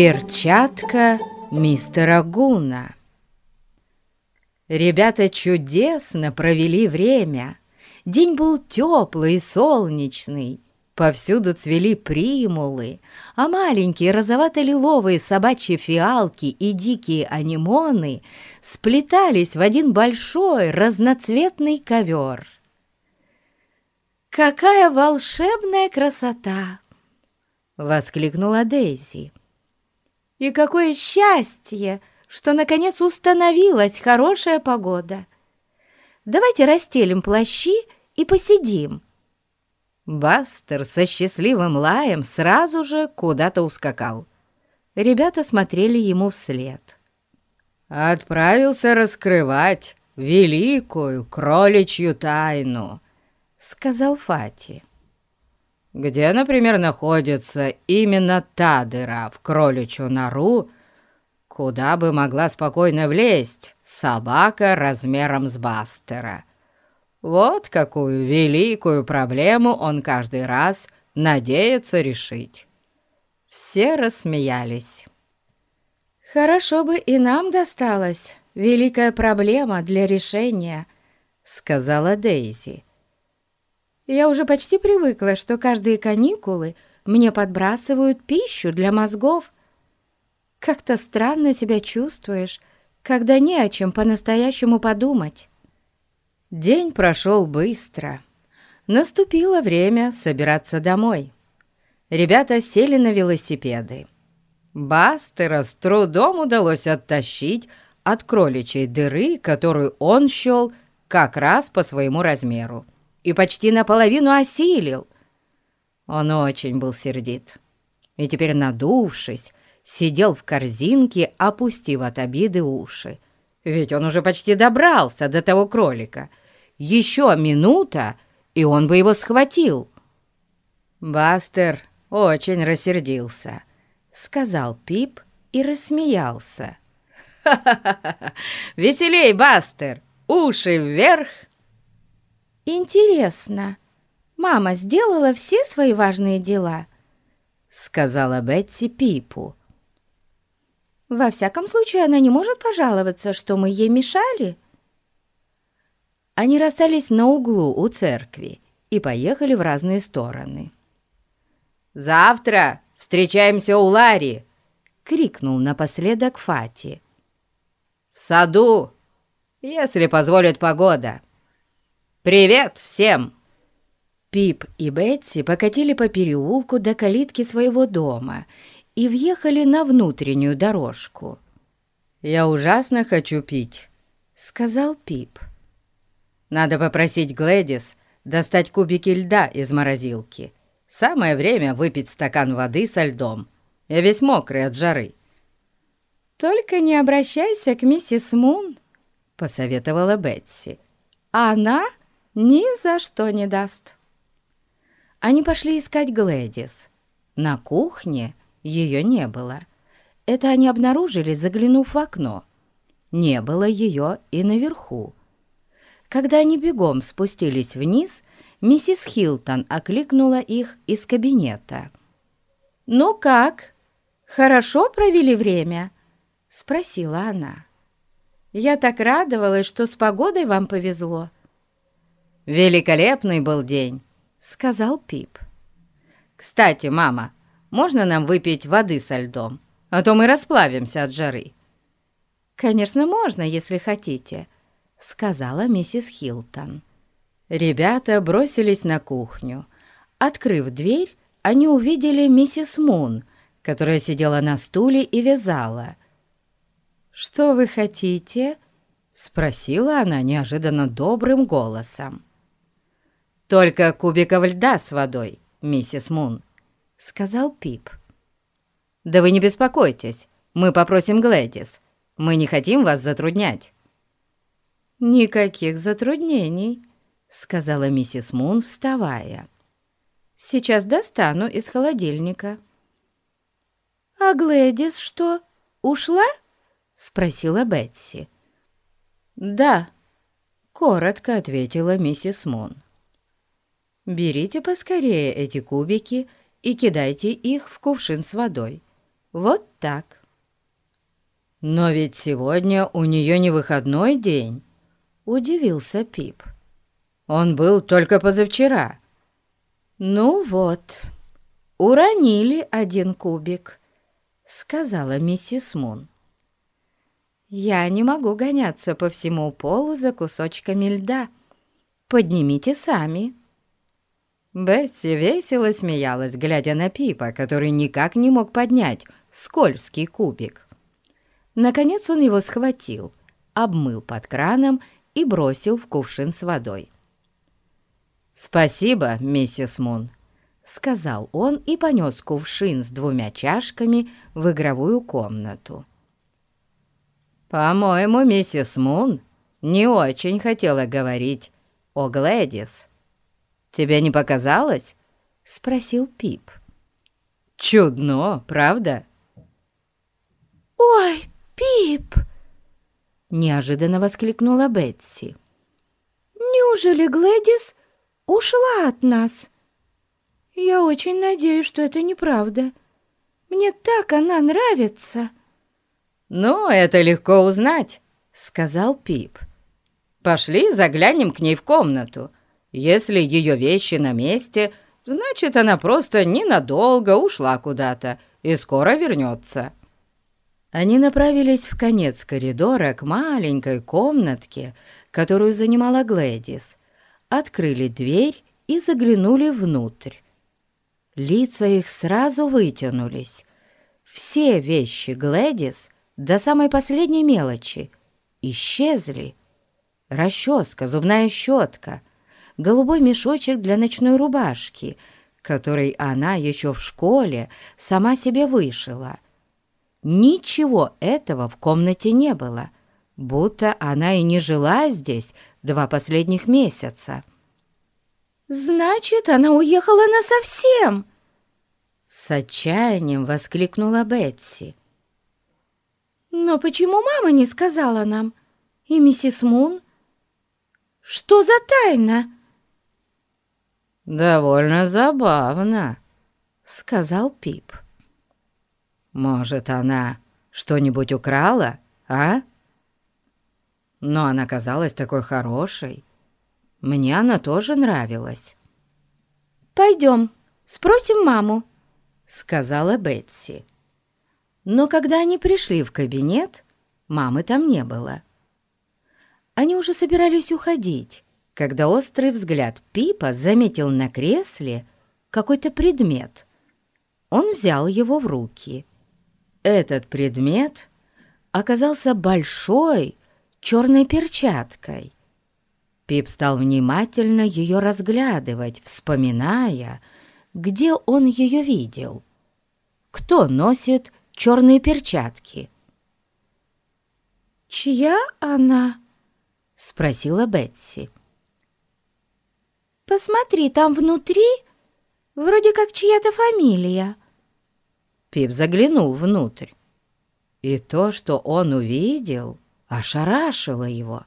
Перчатка мистера Гуна. Ребята чудесно провели время. День был теплый и солнечный. Повсюду цвели примулы, а маленькие розовато-лиловые собачьи фиалки и дикие анимоны сплетались в один большой разноцветный ковер. «Какая волшебная красота!» — воскликнула Дейзи. И какое счастье, что наконец установилась хорошая погода. Давайте расстелим плащи и посидим. Бастер со счастливым лаем сразу же куда-то ускакал. Ребята смотрели ему вслед. «Отправился раскрывать великую кроличью тайну», — сказал Фати где, например, находится именно та дыра в кроличью нору, куда бы могла спокойно влезть собака размером с Бастера. Вот какую великую проблему он каждый раз надеется решить. Все рассмеялись. «Хорошо бы и нам досталась великая проблема для решения», — сказала Дейзи. Я уже почти привыкла, что каждые каникулы мне подбрасывают пищу для мозгов. Как-то странно себя чувствуешь, когда не о чем по-настоящему подумать. День прошел быстро. Наступило время собираться домой. Ребята сели на велосипеды. Бастера с трудом удалось оттащить от кроличьей дыры, которую он счел как раз по своему размеру и почти наполовину осилил. Он очень был сердит и теперь, надувшись, сидел в корзинке, опустив от обиды уши. Ведь он уже почти добрался до того кролика. Еще минута, и он бы его схватил. Бастер очень рассердился, сказал Пип и рассмеялся. «Ха-ха-ха! Веселей, Бастер! Уши вверх!» «Интересно, мама сделала все свои важные дела?» — сказала Бетси Пипу. «Во всяком случае, она не может пожаловаться, что мы ей мешали». Они расстались на углу у церкви и поехали в разные стороны. «Завтра встречаемся у Ларри!» — крикнул напоследок Фати. «В саду, если позволит погода!» «Привет всем!» Пип и Бетси покатили по переулку до калитки своего дома и въехали на внутреннюю дорожку. «Я ужасно хочу пить», — сказал Пип. «Надо попросить Глэдис достать кубики льда из морозилки. Самое время выпить стакан воды со льдом. Я весь мокрый от жары». «Только не обращайся к миссис Мун», — посоветовала Бетси. «Она ни за что не даст. Они пошли искать Глэдис. На кухне ее не было. Это они обнаружили, заглянув в окно. Не было ее и наверху. Когда они бегом спустились вниз, миссис Хилтон окликнула их из кабинета. «Ну как? Хорошо провели время?» — спросила она. «Я так радовалась, что с погодой вам повезло. «Великолепный был день», — сказал Пип. «Кстати, мама, можно нам выпить воды со льдом? А то мы расплавимся от жары». «Конечно, можно, если хотите», — сказала миссис Хилтон. Ребята бросились на кухню. Открыв дверь, они увидели миссис Мун, которая сидела на стуле и вязала. «Что вы хотите?» — спросила она неожиданно добрым голосом. «Только кубиков льда с водой, миссис Мун», — сказал Пип. «Да вы не беспокойтесь, мы попросим Глэдис. Мы не хотим вас затруднять». «Никаких затруднений», — сказала миссис Мун, вставая. «Сейчас достану из холодильника». «А Глэдис что, ушла?» — спросила Бетси. «Да», — коротко ответила миссис Мун. Берите поскорее эти кубики и кидайте их в кувшин с водой. Вот так. «Но ведь сегодня у нее не выходной день», — удивился Пип. «Он был только позавчера». «Ну вот, уронили один кубик», — сказала миссис Мун. «Я не могу гоняться по всему полу за кусочками льда. Поднимите сами». Бетси весело смеялась, глядя на Пипа, который никак не мог поднять скользкий кубик. Наконец он его схватил, обмыл под краном и бросил в кувшин с водой. «Спасибо, миссис Мун», — сказал он и понес кувшин с двумя чашками в игровую комнату. «По-моему, миссис Мун не очень хотела говорить о Глэдис». «Тебе не показалось?» — спросил Пип. «Чудно, правда?» «Ой, Пип!» — неожиданно воскликнула Бетси. «Неужели Глэдис ушла от нас?» «Я очень надеюсь, что это неправда. Мне так она нравится!» «Ну, это легко узнать», — сказал Пип. «Пошли заглянем к ней в комнату. Если ее вещи на месте, значит, она просто ненадолго ушла куда-то и скоро вернется». Они направились в конец коридора к маленькой комнатке, которую занимала Глэдис, открыли дверь и заглянули внутрь. Лица их сразу вытянулись. Все вещи Глэдис до самой последней мелочи исчезли. Расческа, зубная щетка, голубой мешочек для ночной рубашки, который она еще в школе сама себе вышила. Ничего этого в комнате не было, будто она и не жила здесь два последних месяца. «Значит, она уехала насовсем!» С отчаянием воскликнула Бетси. «Но почему мама не сказала нам? И миссис Мун? Что за тайна?» «Довольно забавно», — сказал Пип. «Может, она что-нибудь украла, а? Но она казалась такой хорошей. Мне она тоже нравилась». «Пойдем, спросим маму», — сказала Бетси. Но когда они пришли в кабинет, мамы там не было. Они уже собирались уходить, когда острый взгляд Пипа заметил на кресле какой-то предмет. Он взял его в руки. Этот предмет оказался большой черной перчаткой. Пип стал внимательно ее разглядывать, вспоминая, где он ее видел. Кто носит черные перчатки? «Чья она?» — спросила Бетси. «Посмотри, там внутри вроде как чья-то фамилия». Пип заглянул внутрь. И то, что он увидел, ошарашило его.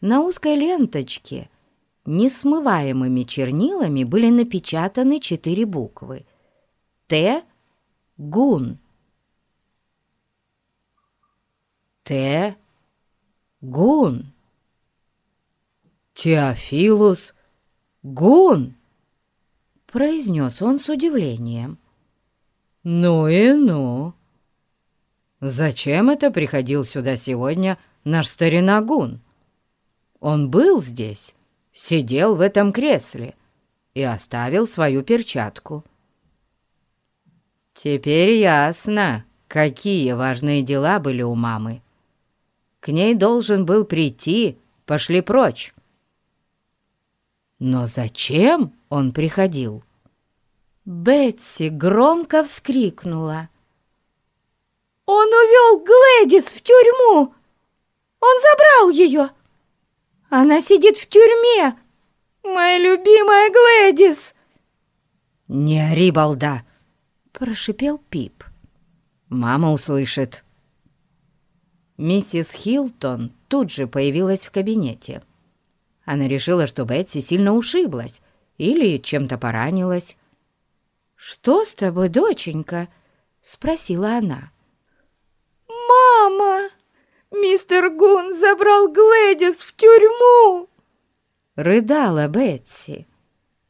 На узкой ленточке несмываемыми чернилами были напечатаны четыре буквы. Т. Гун. Т. Гун. Теофилус Гун!» произнес он с удивлением. «Ну и ну! Зачем это приходил сюда сегодня наш старина Гун? Он был здесь, сидел в этом кресле и оставил свою перчатку. Теперь ясно, какие важные дела были у мамы. К ней должен был прийти, пошли прочь. Но зачем он приходил? Бетси громко вскрикнула. «Он увел Глэдис в тюрьму! Он забрал ее! Она сидит в тюрьме! Моя любимая Глэдис!» «Не ори, балда!» — прошипел Пип. «Мама услышит». Миссис Хилтон тут же появилась в кабинете. Она решила, что Бетси сильно ушиблась или чем-то поранилась. «Что с тобой, доченька?» —— спросила она. «Мама! Мистер Гун забрал Глэдис в тюрьму!» Рыдала Бетси.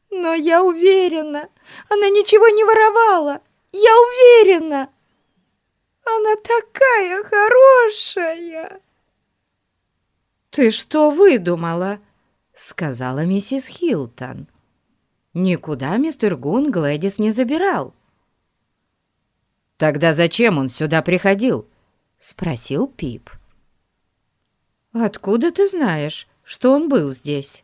«Но я уверена, она ничего не воровала! Я уверена! Она такая хорошая!» «Ты что выдумала?» — сказала миссис Хилтон. «Никуда мистер Гун Глэдис не забирал». «Тогда зачем он сюда приходил?» — спросил Пип. «Откуда ты знаешь, что он был здесь?»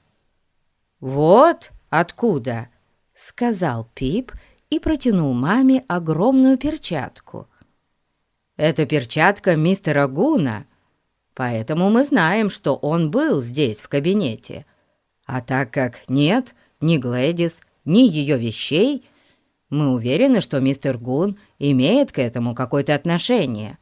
«Вот откуда!» — сказал Пип и протянул маме огромную перчатку. «Это перчатка мистера Гуна, поэтому мы знаем, что он был здесь, в кабинете. А так как нет ни Глэдис, ни ее вещей, мы уверены, что мистер Гун имеет к этому какое-то отношение».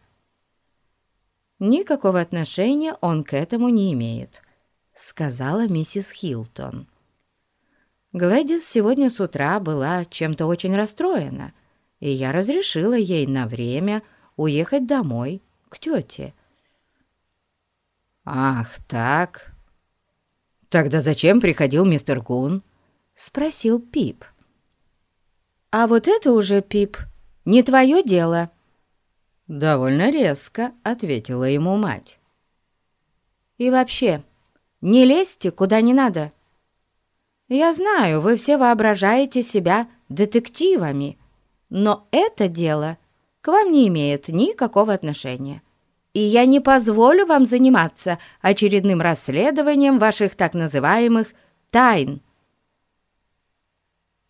«Никакого отношения он к этому не имеет», — сказала миссис Хилтон. Глэдис сегодня с утра была чем-то очень расстроена, и я разрешила ей на время уехать домой, к тете. «Ах, так? Тогда зачем приходил мистер Гун?» — спросил Пип. «А вот это уже, Пип, не твое дело», — довольно резко ответила ему мать. «И вообще, не лезьте куда не надо. Я знаю, вы все воображаете себя детективами, но это дело к вам не имеет никакого отношения. И я не позволю вам заниматься очередным расследованием ваших так называемых тайн».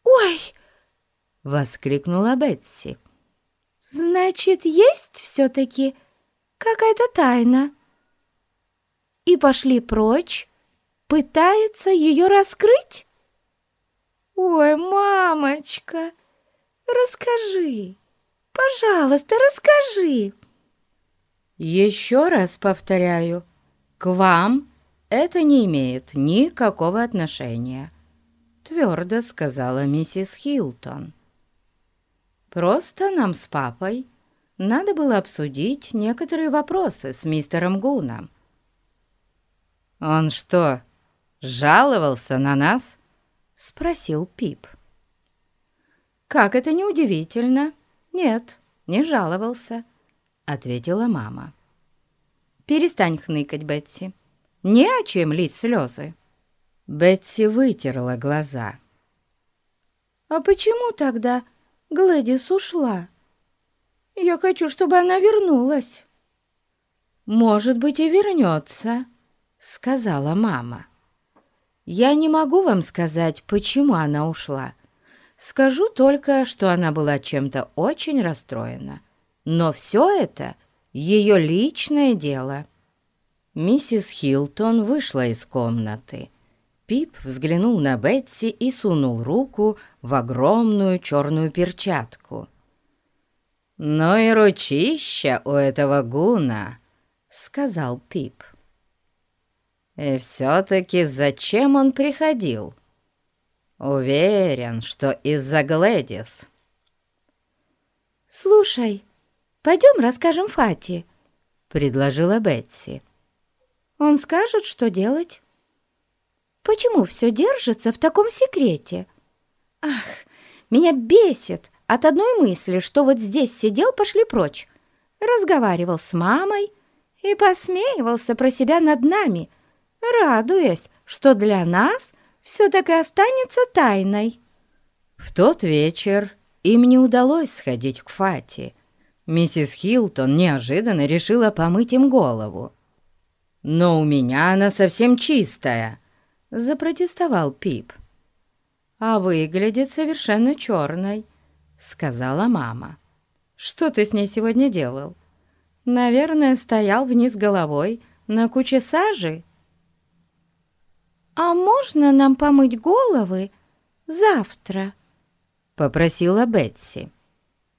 «Ой!» — воскликнула Бетси. «Значит, есть все-таки какая-то тайна?» И пошли прочь, пытается ее раскрыть? «Ой, мамочка, расскажи, пожалуйста, расскажи!» «Еще раз повторяю, к вам это не имеет никакого отношения», твердо сказала миссис Хилтон. «Просто нам с папой надо было обсудить некоторые вопросы с мистером Гуном». «Он что, жаловался на нас?» — спросил Пип. «Как это неудивительно. Нет, не жаловался», — ответила мама. «Перестань хныкать, Бетси. Не о чем лить слезы». Бетси вытерла глаза. «А почему тогда Глэдис ушла? Я хочу, чтобы она вернулась». «Может быть, и вернется», — сказала мама. Я не могу вам сказать, почему она ушла. Скажу только, что она была чем-то очень расстроена. Но все это ее личное дело. Миссис Хилтон вышла из комнаты. Пип взглянул на Бетси и сунул руку в огромную черную перчатку. «Ну и ручища у этого гуна», — сказал Пип. И все-таки зачем он приходил? Уверен, что из-за Глэдис. «Слушай, пойдем расскажем Фати», — предложила Бетси. «Он скажет, что делать. Почему все держится в таком секрете? Ах, меня бесит от одной мысли, что вот здесь сидел, пошли прочь, разговаривал с мамой и посмеивался про себя над нами — радуясь, что для нас все так и останется тайной. В тот вечер им не удалось сходить к Фати. Миссис Хилтон неожиданно решила помыть им голову. «Но у меня она совсем чистая», — запротестовал Пип. «А выглядит совершенно черной», — сказала мама. «Что ты с ней сегодня делал? Наверное, стоял вниз головой на куче сажи?» «А можно нам помыть головы завтра?» — попросила Бетси.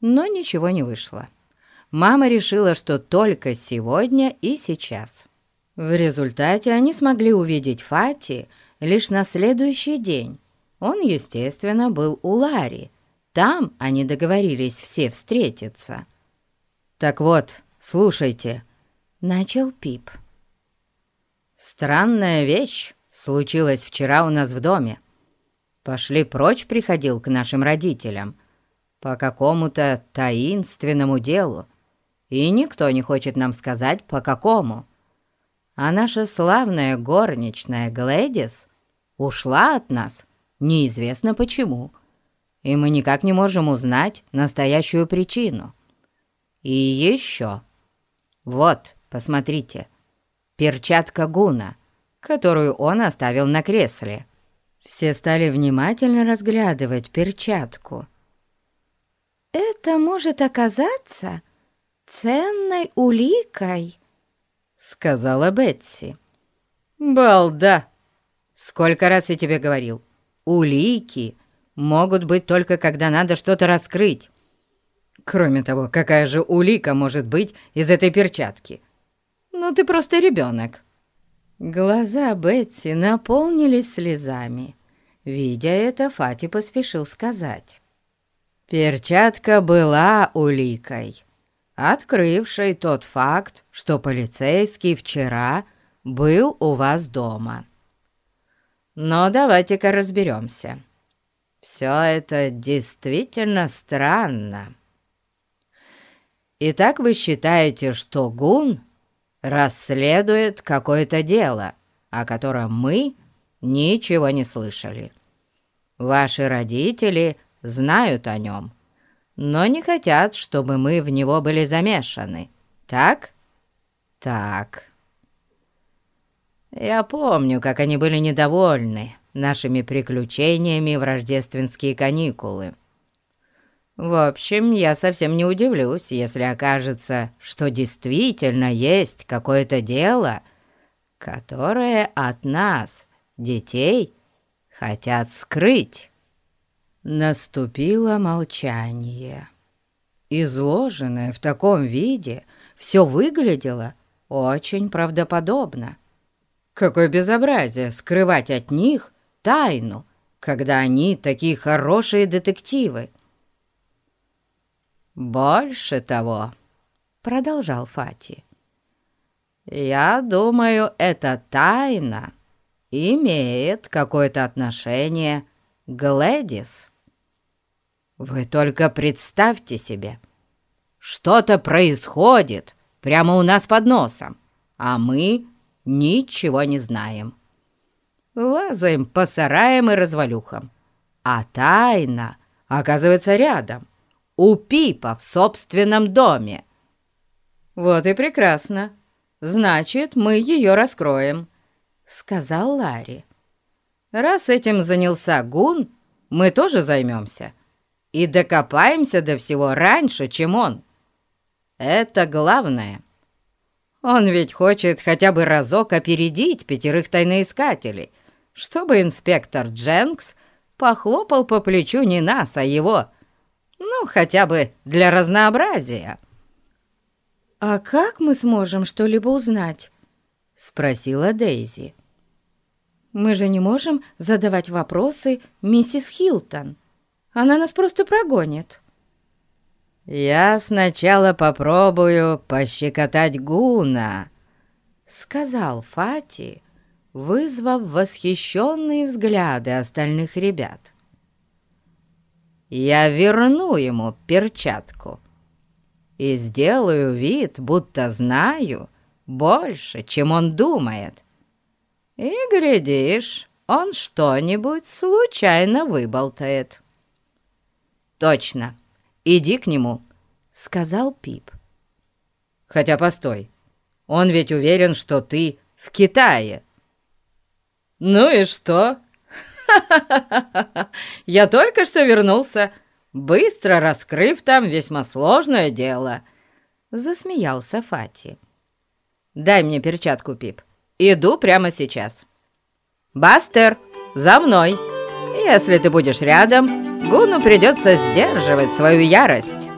Но ничего не вышло. Мама решила, что только сегодня и сейчас. В результате они смогли увидеть Фати лишь на следующий день. Он, естественно, был у Ларри, Там они договорились все встретиться. «Так вот, слушайте», — начал Пип. «Странная вещь случилась вчера у нас в доме. Пошли прочь приходил к нашим родителям по какому-то таинственному делу, и никто не хочет нам сказать, по какому. А наша славная горничная Глэдис ушла от нас, неизвестно почему, и мы никак не можем узнать настоящую причину. И еще, вот, посмотрите, перчатка Гуна, которую он оставил на кресле. Все стали внимательно разглядывать перчатку. «Это может оказаться ценной уликой», — сказала Бетси. «Балда! Сколько раз я тебе говорил, улики могут быть только когда надо что-то раскрыть. Кроме того, какая же улика может быть из этой перчатки? Ну, ты просто ребенок». Глаза Бетси наполнились слезами. Видя это, Фати поспешил сказать. «Перчатка была уликой, открывшей тот факт, что полицейский вчера был у вас дома. Но давайте-ка разберемся. Все это действительно странно. Итак, вы считаете, что Гун расследует какое-то дело, о котором мы ничего не слышали. Ваши родители знают о нем, но не хотят, чтобы мы в него были замешаны. Так? Так. Я помню, как они были недовольны нашими приключениями в рождественские каникулы. В общем, я совсем не удивлюсь, если окажется, что действительно есть какое-то дело, которое от нас, детей, хотят скрыть. Наступило молчание. Изложенное в таком виде все выглядело очень правдоподобно. Какое безобразие скрывать от них тайну, когда они такие хорошие детективы. «Больше того», — продолжал Фати, — «я думаю, эта тайна имеет какое-то отношение к Глэдис. Вы только представьте себе, что-то происходит прямо у нас под носом, а мы ничего не знаем. Лазаем по сараям и развалюхам, а тайна оказывается рядом» у Пипа в собственном доме. Вот и прекрасно. Значит, мы ее раскроем, сказал Ларри. Раз этим занялся Гун, мы тоже займемся и докопаемся до всего раньше, чем он. Это главное. Он ведь хочет хотя бы разок опередить пятерых тайноискателей, чтобы инспектор Дженкс похлопал по плечу не нас, а его, ну, хотя бы для разнообразия». «А как мы сможем что-либо узнать?» — спросила Дейзи. «Мы же не можем задавать вопросы миссис Хилтон. Она нас просто прогонит». «Я сначала попробую пощекотать Гуна», — сказал Фати, вызвав восхищенные взгляды остальных ребят я верну ему перчатку и сделаю вид, будто знаю больше, чем он думает. И, глядишь, он что-нибудь случайно выболтает. «Точно, иди к нему», — сказал Пип. «Хотя постой, он ведь уверен, что ты в Китае». «Ну и что?» Я только что вернулся, быстро раскрыв там весьма сложное дело!» Засмеялся Фати. «Дай мне перчатку, Пип. Иду прямо сейчас. Бастер, за мной! Если ты будешь рядом, Гуну придется сдерживать свою ярость».